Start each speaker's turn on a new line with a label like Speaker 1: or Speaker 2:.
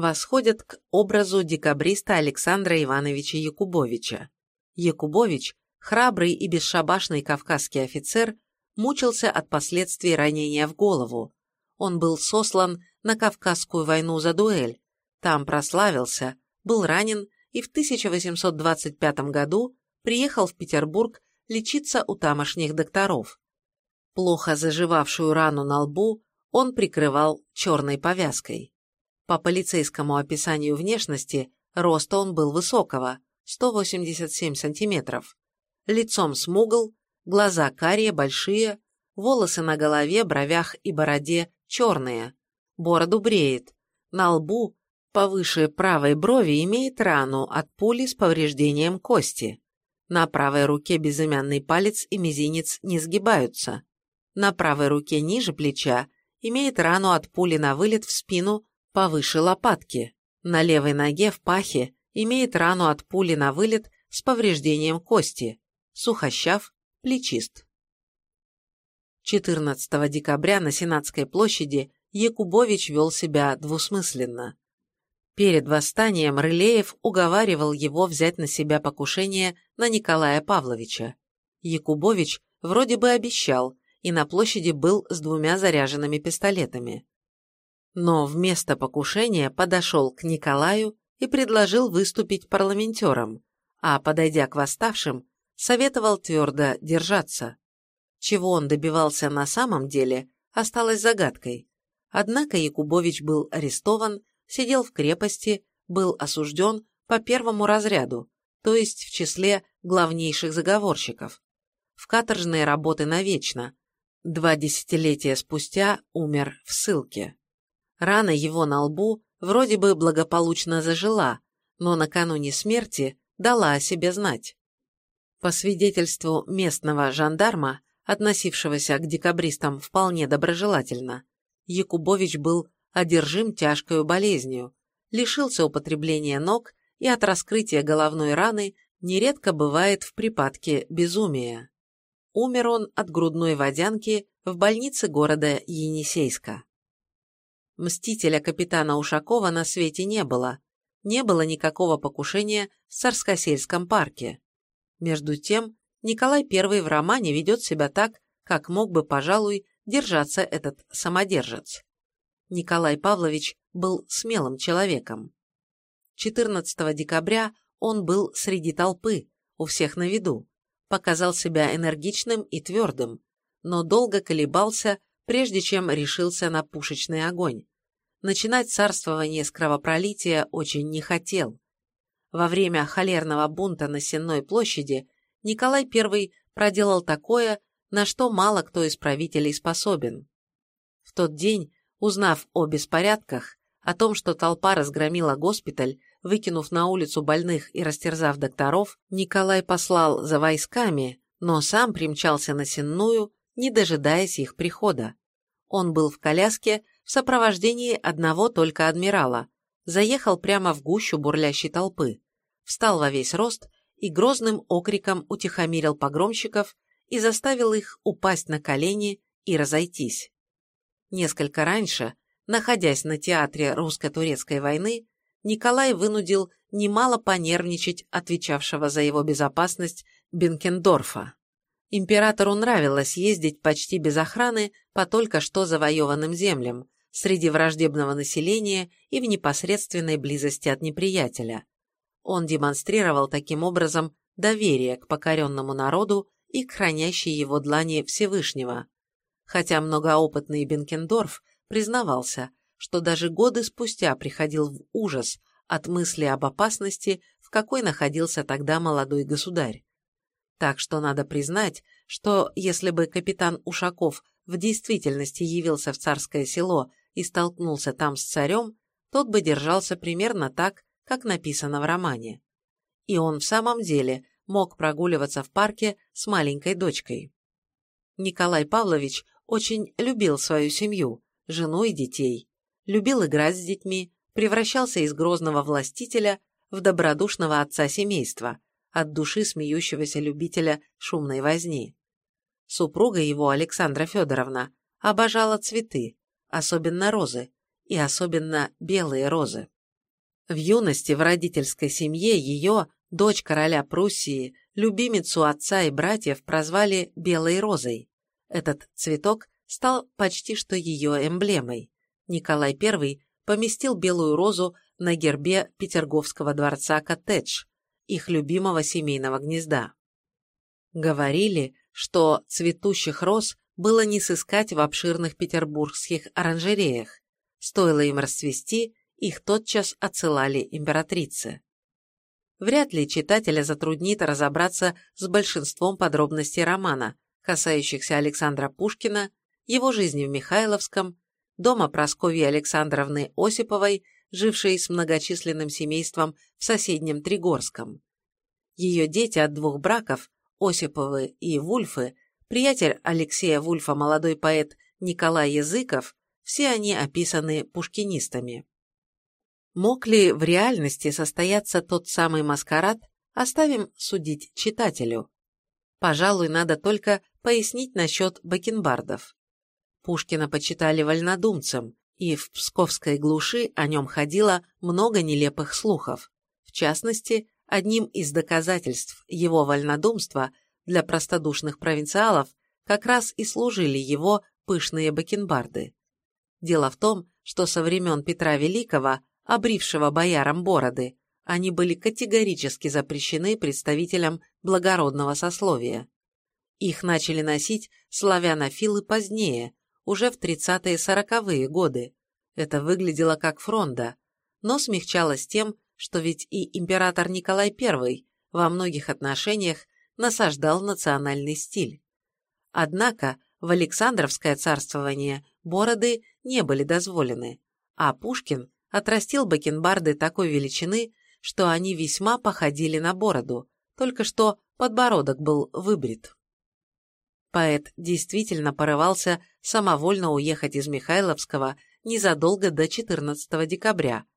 Speaker 1: восходят к образу декабриста Александра Ивановича Якубовича. Якубович, храбрый и бесшабашный кавказский офицер, мучился от последствий ранения в голову. Он был сослан на Кавказскую войну за дуэль, там прославился, был ранен и в 1825 году приехал в Петербург лечиться у тамошних докторов. Плохо заживавшую рану на лбу он прикрывал черной повязкой. По полицейскому описанию внешности, роста он был высокого, 187 сантиметров. Лицом смугл, глаза карие, большие, волосы на голове, бровях и бороде черные, бороду бреет, на лбу, повыше правой брови имеет рану от пули с повреждением кости. На правой руке безымянный палец и мизинец не сгибаются. На правой руке ниже плеча имеет рану от пули на вылет в спину повыше лопатки. На левой ноге в пахе имеет рану от пули на вылет с повреждением кости. Сухощав, плечист. 14 декабря на Сенатской площади Якубович вел себя двусмысленно. Перед восстанием Рылеев уговаривал его взять на себя покушение на Николая Павловича. Якубович вроде бы обещал, и на площади был с двумя заряженными пистолетами. Но вместо покушения подошел к Николаю и предложил выступить парламентером, а, подойдя к восставшим, советовал твердо держаться. Чего он добивался на самом деле, осталось загадкой. Однако Якубович был арестован, сидел в крепости, был осужден по первому разряду, то есть в числе главнейших заговорщиков. В каторжные работы навечно. Два десятилетия спустя умер в ссылке. Рана его на лбу вроде бы благополучно зажила, но накануне смерти дала о себе знать. По свидетельству местного жандарма, относившегося к декабристам вполне доброжелательно, Якубович был одержим тяжкой болезнью, лишился употребления ног и от раскрытия головной раны нередко бывает в припадке безумия. Умер он от грудной водянки в больнице города Енисейска. Мстителя капитана Ушакова на свете не было, не было никакого покушения в Царскосельском парке. Между тем, Николай I в романе ведет себя так, как мог бы, пожалуй, держаться этот самодержец. Николай Павлович был смелым человеком. 14 декабря он был среди толпы, у всех на виду, показал себя энергичным и твердым, но долго колебался, прежде чем решился на пушечный огонь. Начинать царствование с кровопролития очень не хотел. Во время холерного бунта на Сенной площади Николай I проделал такое, на что мало кто из правителей способен. В тот день, узнав о беспорядках, о том, что толпа разгромила госпиталь, выкинув на улицу больных и растерзав докторов, Николай послал за войсками, но сам примчался на Сенную, не дожидаясь их прихода. Он был в коляске в сопровождении одного только адмирала, заехал прямо в гущу бурлящей толпы, встал во весь рост и грозным окриком утихомирил погромщиков и заставил их упасть на колени и разойтись. Несколько раньше, находясь на театре русско-турецкой войны, Николай вынудил немало понервничать отвечавшего за его безопасность Бенкендорфа. Императору нравилось ездить почти без охраны по только что завоеванным землям, среди враждебного населения и в непосредственной близости от неприятеля. Он демонстрировал таким образом доверие к покоренному народу и к хранящей его длани Всевышнего. Хотя многоопытный Бенкендорф признавался, что даже годы спустя приходил в ужас от мысли об опасности, в какой находился тогда молодой государь. Так что надо признать, что если бы капитан Ушаков в действительности явился в царское село и столкнулся там с царем, тот бы держался примерно так, как написано в романе. И он в самом деле мог прогуливаться в парке с маленькой дочкой. Николай Павлович очень любил свою семью, жену и детей, любил играть с детьми, превращался из грозного властителя в добродушного отца семейства, от души смеющегося любителя шумной возни. Супруга его, Александра Федоровна, обожала цветы, особенно розы, и особенно белые розы. В юности в родительской семье ее, дочь короля Пруссии, любимицу отца и братьев прозвали «белой розой». Этот цветок стал почти что ее эмблемой. Николай I поместил белую розу на гербе Петерговского дворца коттедж, их любимого семейного гнезда. Говорили, что цветущих роз было не сыскать в обширных петербургских оранжереях. Стоило им расцвести, их тотчас отсылали императрице. Вряд ли читателя затруднит разобраться с большинством подробностей романа, касающихся Александра Пушкина, его жизни в Михайловском, дома Прасковьи Александровны Осиповой, жившей с многочисленным семейством в соседнем Тригорском. Ее дети от двух браков, Осиповы и Вульфы, приятель Алексея Вульфа, молодой поэт Николай Языков, все они описаны пушкинистами. Мог ли в реальности состояться тот самый маскарад, оставим судить читателю. Пожалуй, надо только пояснить насчет бакенбардов. Пушкина почитали вольнодумцем, и в псковской глуши о нем ходило много нелепых слухов. В частности, одним из доказательств его вольнодумства для простодушных провинциалов как раз и служили его пышные бакенбарды. Дело в том, что со времен Петра Великого, обрившего боярам бороды, они были категорически запрещены представителям благородного сословия. Их начали носить славянофилы позднее, уже в 30-40-е годы. Это выглядело как фронда, но смягчалось тем, что ведь и император Николай I во многих отношениях насаждал национальный стиль. Однако в Александровское царствование бороды не были дозволены, а Пушкин отрастил бакенбарды такой величины, что они весьма походили на бороду, только что подбородок был выбрит. Поэт действительно порывался самовольно уехать из Михайловского незадолго до 14 декабря,